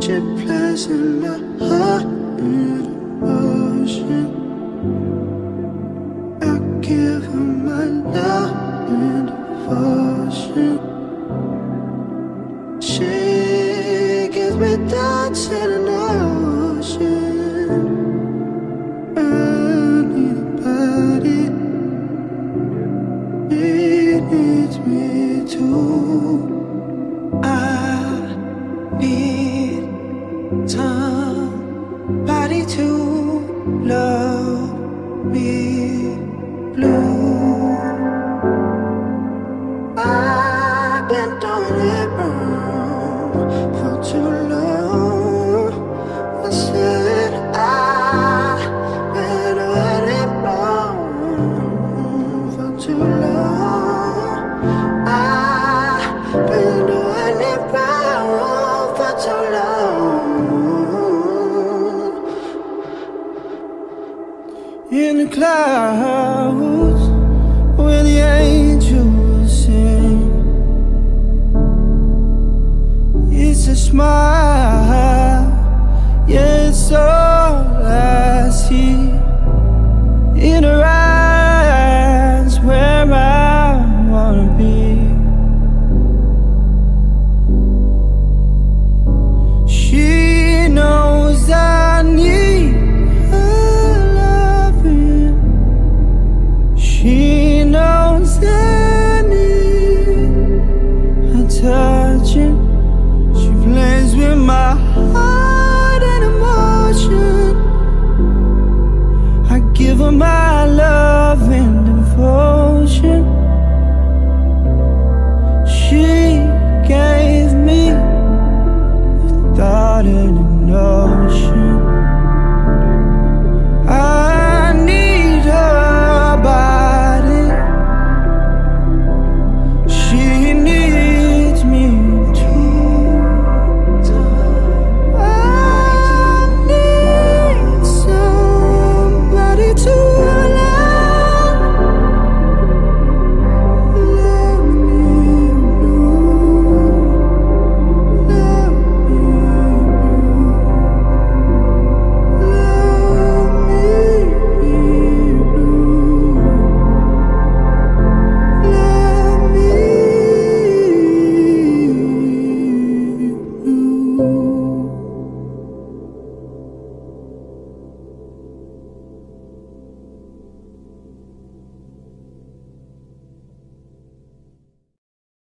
She plays in my heart and ocean I give her my love and devotion She gives me dancing Blue. I've been doing it wrong. in the clouds where the angels sing. It's a smile, yeah, it's all I see. garden